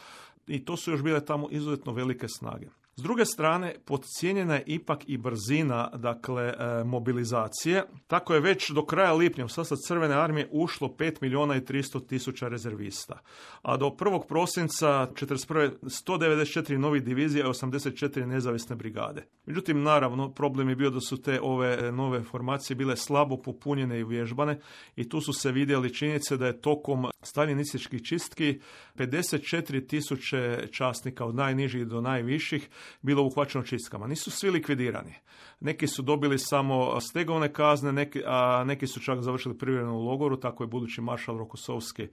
i to su još bile tamo izuzetno velike snage. S druge strane, podcijenjena je ipak i brzina dakle, e, mobilizacije. Tako je već do kraja lipnja u sastav Crvene armije ušlo 5 milijuna i 300 tisuća rezervista. A do 1. prosinca 41. 194 novi divizije i 84 nezavisne brigade. Međutim, naravno, problem je bio da su te ove e, nove formacije bile slabo popunjene i uvježbane i tu su se vidjeli činjenice da je tokom staljinističkih čistki 54 tisuće časnika od najnižih do najviših bilo uhvaćeno čistkama. Nisu svi likvidirani. Neki su dobili samo stegovne kazne, neki, a neki su čak završili privremeno u logoru, tako je budući maršal Rokosovski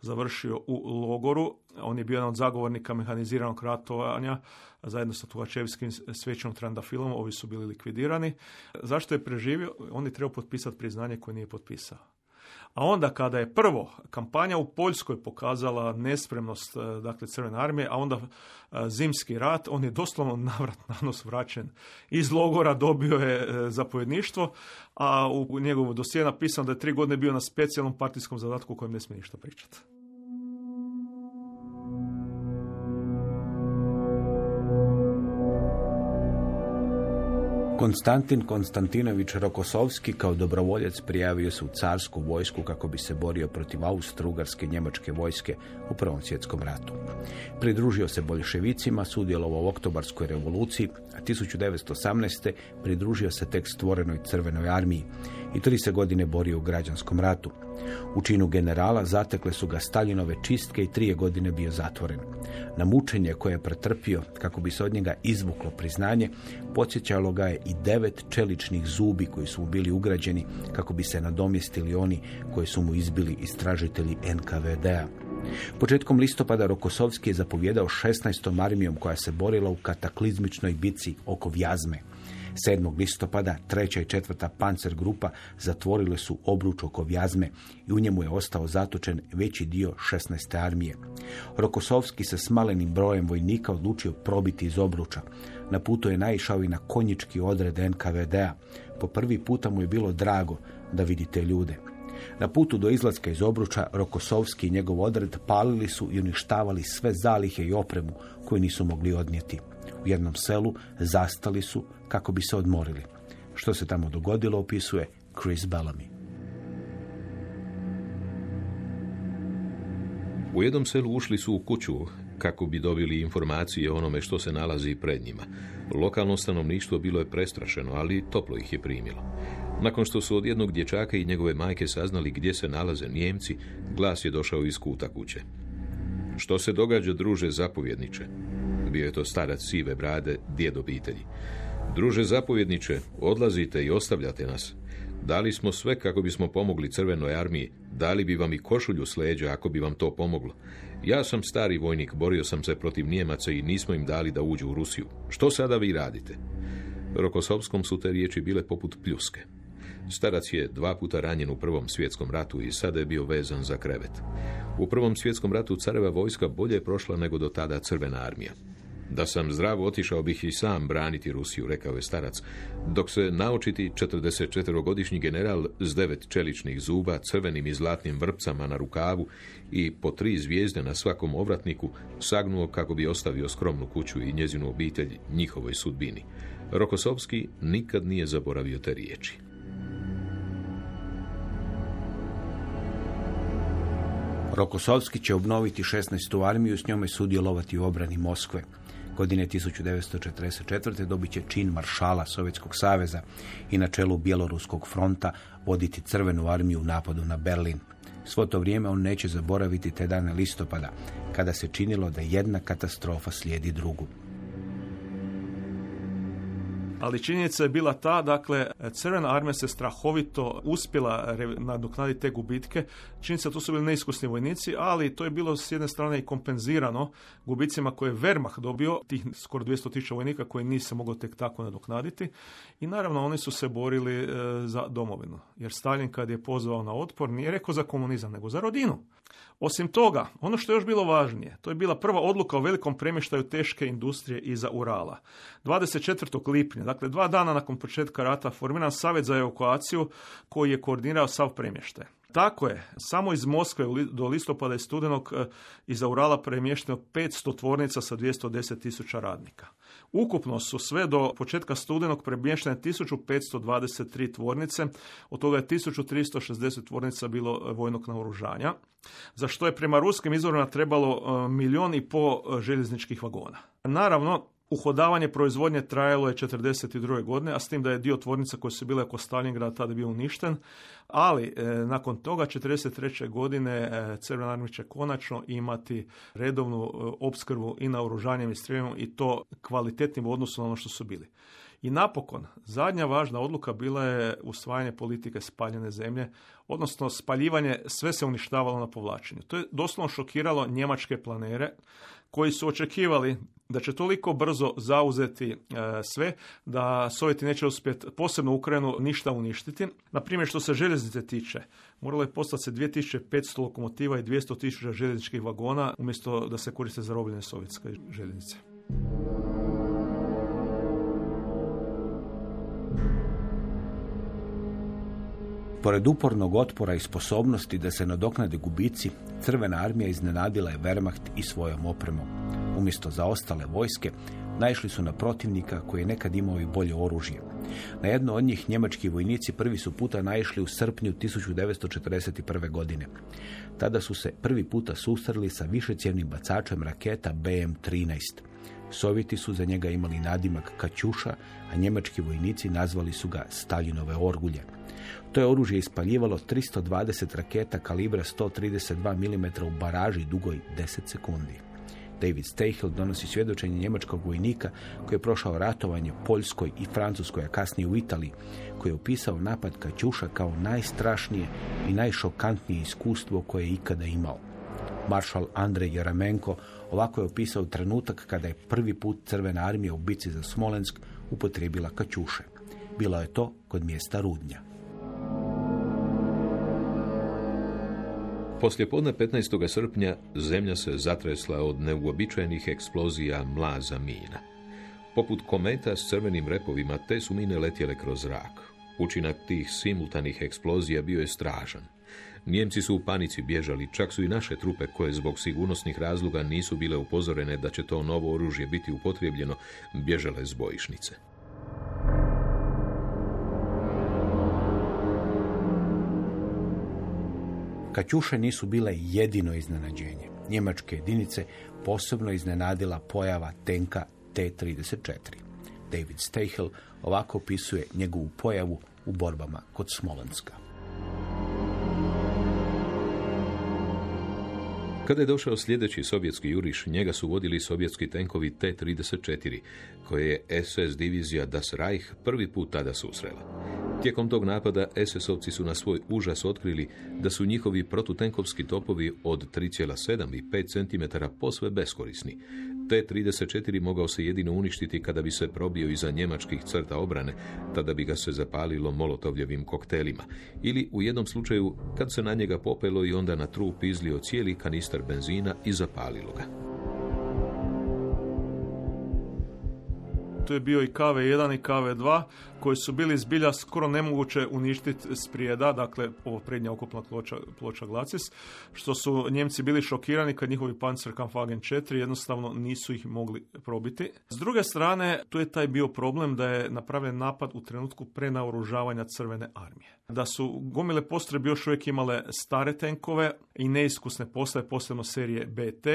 završio u logoru. On je bio jedan od zagovornika mehaniziranog ratovanja zajedno sa Tuhačevskim svećom Trandafilom, ovi su bili likvidirani. Zašto je preživio? On je trebao potpisati priznanje koje nije potpisao. A onda kada je prvo kampanja u Poljskoj pokazala nespremnost e, dakle Crvene armije, a onda e, zimski rat, on je doslovno navrat na nos vraćen iz logora, dobio je e, zapovjedništvo, a u njegovu dosije napisano da je tri godine bio na specijalnom partijskom zadatku o kojem ne smije ništa pričati. Konstantin Konstantinović Rokosovski kao dobrovoljac prijavio se u carsku vojsku kako bi se borio protiv austro-ugarske njemačke vojske u Prvom svjetskom ratu. Pridružio se bolševicima, sudjelovao u oktobarskoj revoluciji, a 1918. pridružio se tek stvorenoj crvenoj armiji i tri se godine borio u građanskom ratu. U činu generala zatekle su ga Staljinove čistke i trije godine bio zatvoren. Na mučenje koje je pretrpio kako bi se od njega izvuklo priznanje, podsjećalo ga je i devet čeličnih zubi koji su mu bili ugrađeni kako bi se nadomjestili oni koji su mu izbili istražitelji NKVD-a. Početkom listopada Rokosovski je zapovjedao 16. armijom koja se borila u kataklizmičnoj bici oko Vjazme. 7. listopada treća i četvrta pancer grupa zatvorile su obruč oko Vjazme i u njemu je ostao zatočen veći dio 16. armije. Rokosovski se s malenim brojem vojnika odlučio probiti iz obruča. Na putu je naišao i na konjički odred NKVD-a. Po prvi puta mu je bilo drago da vidite ljude. Na putu do izlaska iz obruča Rokosovski i njegov odred palili su i uništavali sve zalihe i opremu koju nisu mogli odnijeti. U jednom selu zastali su kako bi se odmorili. Što se tamo dogodilo opisuje Chris Bellamy. U jednom selu ušli su u kuću kako bi dobili informacije o onome što se nalazi pred njima. Lokalno stanovništvo bilo je prestrašeno, ali toplo ih je primilo. Nakon što su od jednog dječaka i njegove majke saznali gdje se nalaze Njemci, glas je došao iz kuta kuće. Što se događa, druže zapovjedniče? Bio je to starac sive brade, djed obitelji. Druže zapovjedniče, odlazite i ostavljate nas. Dali smo sve kako bismo pomogli crvenoj armiji. Dali bi vam i košulju s ako bi vam to pomoglo. Ja sam stari vojnik, borio sam se protiv Njemaca i nismo im dali da uđu u Rusiju. Što sada vi radite? Rokosovskom su te riječi bile poput pljuske. Starac je dva puta ranjen u Prvom svjetskom ratu i sada je bio vezan za krevet. U Prvom svjetskom ratu careva vojska bolje je prošla nego do tada crvena armija. Da sam zdravo otišao bih i sam braniti Rusiju, rekao je starac, dok se naočiti 44-godišnji general s devet čeličnih zuba, crvenim i zlatnim vrpcama na rukavu i po tri zvijezde na svakom ovratniku sagnuo kako bi ostavio skromnu kuću i njezinu obitelj njihovoj sudbini. Rokosovski nikad nije zaboravio te riječi. Rokosovski će obnoviti 16. armiju s njome sudjelovati u obrani Moskve. Godine 1944. dobit će čin maršala Sovjetskog saveza i na čelu Bjeloruskog fronta voditi crvenu armiju u napadu na Berlin. Svo to vrijeme on neće zaboraviti te dane listopada, kada se činilo da jedna katastrofa slijedi drugu ali činjenica je bila ta, dakle, Crvena armija se strahovito uspjela nadoknaditi te gubitke. Činjenica to su bili neiskusni vojnici, ali to je bilo s jedne strane i kompenzirano gubicima koje je Wehrmacht dobio, tih skoro 200 tisuća vojnika koji nisu moglo tek tako nadoknaditi. I naravno oni su se borili e, za domovinu. Jer Stalin kad je pozvao na otpor nije rekao za komunizam, nego za rodinu. Osim toga, ono što je još bilo važnije, to je bila prva odluka o velikom premještaju teške industrije iza Urala. 24. lipnja, dakle dva dana nakon početka rata, formiran savjet za evakuaciju koji je koordinirao sav premještaj. Tako je, samo iz Moskve do listopada i studenog e, iza Urala premješteno 500 tvornica sa 210 tisuća radnika. Ukupno su sve do početka studenog premještene 1523 tvornice, od toga je 1360 tvornica bilo vojnog naoružanja, za što je prema ruskim izvorima trebalo e, milijun i po e, željezničkih vagona. Naravno, Uhodavanje proizvodnje trajalo je 42. godine, a s tim da je dio tvornica koje su bile oko Stalingrada tada bio uništen, ali e, nakon toga 43. godine e, Crvena armija će konačno imati redovnu e, opskrbu i naoružanjem i streljem i to kvalitetnim u odnosu na ono što su bili. I napokon, zadnja važna odluka bila je usvajanje politike spaljene zemlje, odnosno spaljivanje, sve se uništavalo na povlačenju. To je doslovno šokiralo njemačke planere koji su očekivali da će toliko brzo zauzeti e, sve da Sovjeti neće uspjeti posebno Ukrajinu ništa uništiti. Na primjer što se željeznice tiče, moralo je postati se 2500 lokomotiva i 200.000 željezničkih vagona umjesto da se koriste za robljene sovjetske željeznice. Pored upornog otpora i sposobnosti da se nadoknade gubici, Crvena armija iznenadila je Wehrmacht i svojom opremom. Umjesto za ostale vojske, naišli su na protivnika koji je nekad imao i bolje oružje. Na jedno od njih njemački vojnici prvi su puta naišli u srpnju 1941. godine. Tada su se prvi puta susreli sa višecjevnim bacačem raketa BM-13. Sovjeti su za njega imali nadimak Kaćuša, a njemački vojnici nazvali su ga Staljinove orgulje. To je oružje ispaljivalo 320 raketa kalibra 132 mm u baraži dugoj 10 sekundi. David Steichel donosi svjedočenje njemačkog vojnika koji je prošao ratovanje Poljskoj i Francuskoj, a kasnije u Italiji, koji je opisao napad Kaćuša kao najstrašnije i najšokantnije iskustvo koje je ikada imao. Maršal Andrej Jaramenko ovako je opisao trenutak kada je prvi put Crvena armija u bici za Smolensk upotrijebila Kaćuše. Bilo je to kod mjesta Rudnja. Poslije podne 15. srpnja zemlja se zatresla od neuobičajenih eksplozija mlaza mina. Poput kometa s crvenim repovima te su mine letjele kroz zrak. Učinak tih simultanih eksplozija bio je stražan. Njemci su u panici bježali, čak su i naše trupe koje zbog sigurnosnih razloga nisu bile upozorene da će to novo oružje biti upotrijebljeno, bježale s bojišnice. Kaćuše nisu bile jedino iznenađenje. Njemačke jedinice posebno iznenadila pojava tenka T-34. David Steichel ovako opisuje njegovu pojavu u borbama kod Smolenska. Kada je došao sljedeći sovjetski juriš, njega su vodili sovjetski tenkovi T-34, koje je SS divizija Das Reich prvi put tada susrela. Tijekom tog napada SS-ovci su na svoj užas otkrili da su njihovi protutenkovski topovi od 3,7 i 5 cm posve beskorisni. T-34 mogao se jedino uništiti kada bi se probio iza njemačkih crta obrane, tada bi ga se zapalilo molotovljevim koktelima. Ili u jednom slučaju kad se na njega popelo i onda na trup izlio cijeli kanister benzina i zapalilo ga. tu je bio i KV1 i KV2 koji su bili zbilja skoro nemoguće uništiti sprijeda, dakle ovo prednja okupna ploča, ploča Glacis, što su Njemci bili šokirani kad njihovi Panzerkampfwagen 4 jednostavno nisu ih mogli probiti. S druge strane, tu je taj bio problem da je napravljen napad u trenutku prenaoružavanja crvene armije. Da su gomile postrojbe još uvijek imale stare tenkove i neiskusne postaje, posebno serije BT,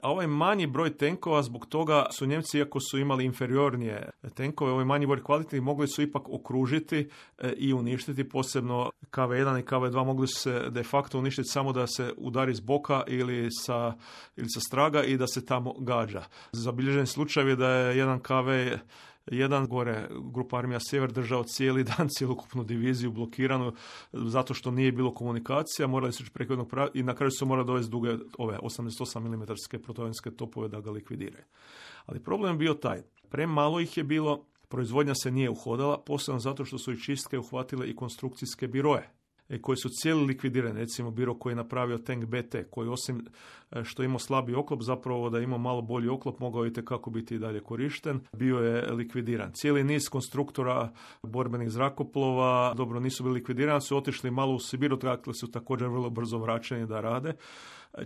a ovaj manji broj tenkova zbog toga su Njemci, iako su imali inferiornije tenkove, ovaj manji broj kvalitetnih mogli su ipak okružiti e, i uništiti, posebno KV1 i KV2 mogli su se de facto uništiti samo da se udari s boka ili sa, ili sa straga i da se tamo gađa. Zabilježen slučaj je da je jedan KV jedan gore grupa armija Sjever držao cijeli dan [LAUGHS] cjelokupnu diviziju blokiranu zato što nije bilo komunikacija, morali su prekodnog i na kraju su morali dovesti duge ove 88 mm protovenske topove da ga likvidiraju. Ali problem je bio taj, premalo ih je bilo, proizvodnja se nije uhodala, posebno zato što su i čistke uhvatile i konstrukcijske biroje e, koji su cijeli likvidirani, recimo biro koji je napravio tank BT, koji osim e, što ima slabi oklop, zapravo da ima malo bolji oklop, mogao i kako biti i dalje korišten, bio je likvidiran. Cijeli niz konstruktora borbenih zrakoplova, dobro nisu bili likvidirani, su otišli malo u Sibiru, dakle su također vrlo brzo vraćeni da rade.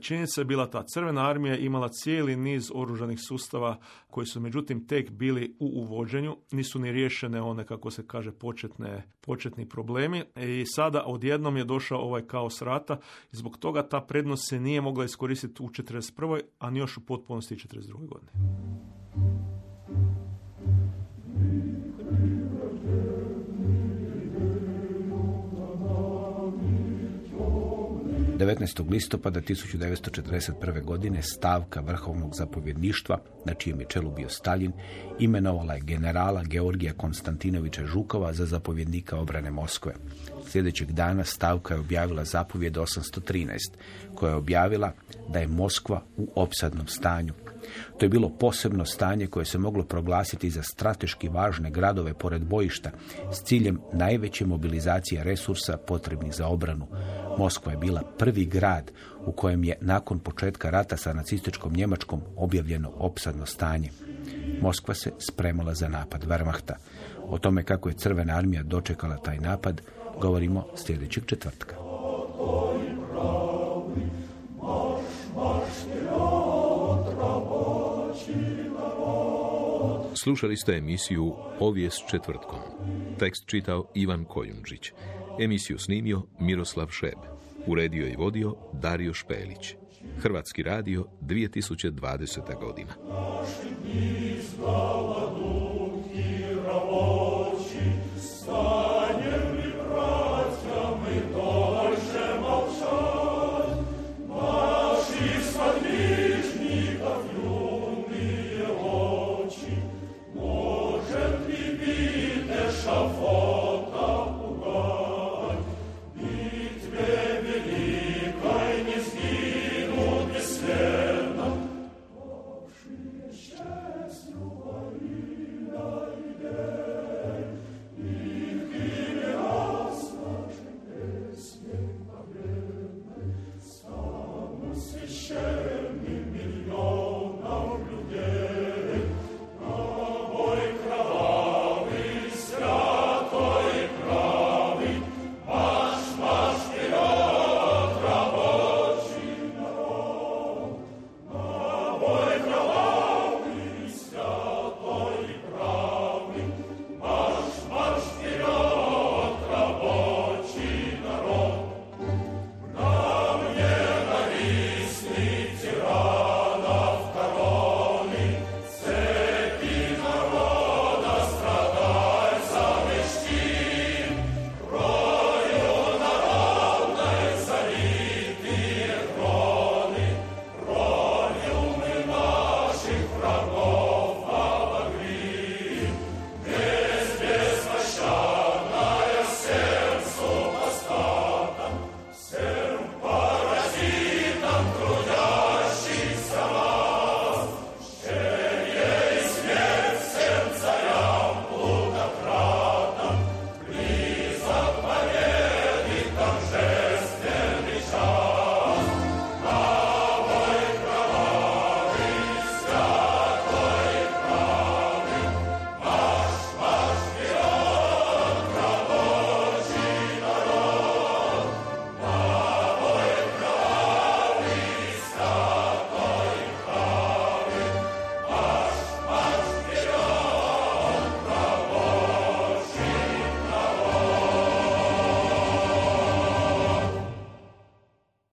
Činjenica je bila ta. Crvena armija imala cijeli niz oružanih sustava koji su međutim tek bili u uvođenju. Nisu ni riješene one, kako se kaže, početne, početni problemi. I sada odjednom je došao ovaj kaos rata i zbog toga ta prednost se nije mogla iskoristiti u 1941. a ni još u potpunosti 1942. godine. 19. listopada 1941. godine stavka vrhovnog zapovjedništva, na čijem je čelu bio Stalin, imenovala je generala Georgija Konstantinovića Žukova za zapovjednika obrane Moskve. Sljedećeg dana stavka je objavila zapovjed 813, koja je objavila da je Moskva u opsadnom stanju, to je bilo posebno stanje koje se moglo proglasiti za strateški važne gradove pored bojišta s ciljem najveće mobilizacije resursa potrebnih za obranu. Moskva je bila prvi grad u kojem je nakon početka rata sa nacističkom Njemačkom objavljeno opsadno stanje. Moskva se spremala za napad Wehrmachta. O tome kako je Crvena armija dočekala taj napad govorimo sljedećeg četvrtka. Slušali ste emisiju Ovijest četvrtkom. Tekst čitao Ivan Kojundžić. Emisiju snimio Miroslav Šeb. Uredio i vodio Dario Špelić. Hrvatski radio 2020. godina.